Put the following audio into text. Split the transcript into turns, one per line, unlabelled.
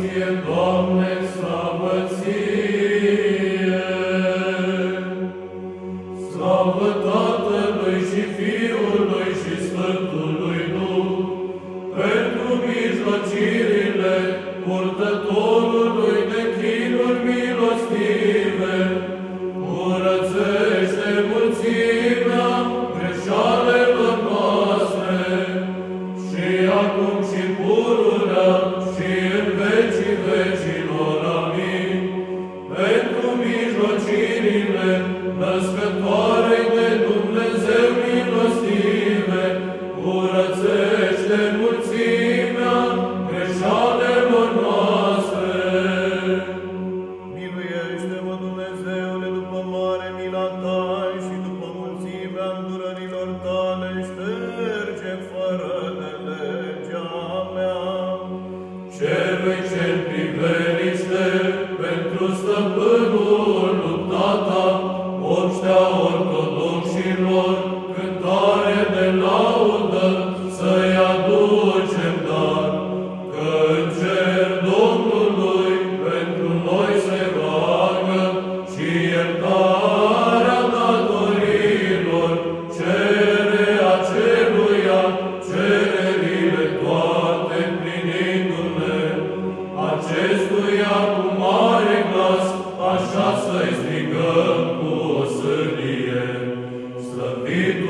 ție, Doamne, slavă ție! Slavă Tatălui și Fiului și Sfântului Duh, pentru mijlocirile purtătorului Pentru mijlocirile născătoarei de Dumnezeu milostive, curățește mulțimea greșalelor noastre. Miluiește-mă, Dumnezeule, după mare mila ta și după mulțimea îndurărilor tale, șterge fără de legea mea. Celui ce Cuvântul stăpânul luptata, obștea ortodoxilor, cântare de laudă să-i aducem dar, că în cer Domnului pentru noi se roagă și iertarea datorilor cere aceluia cererile toate plinindu-ne acestuia cu să-i strigăm cu o sârnie, slăvitul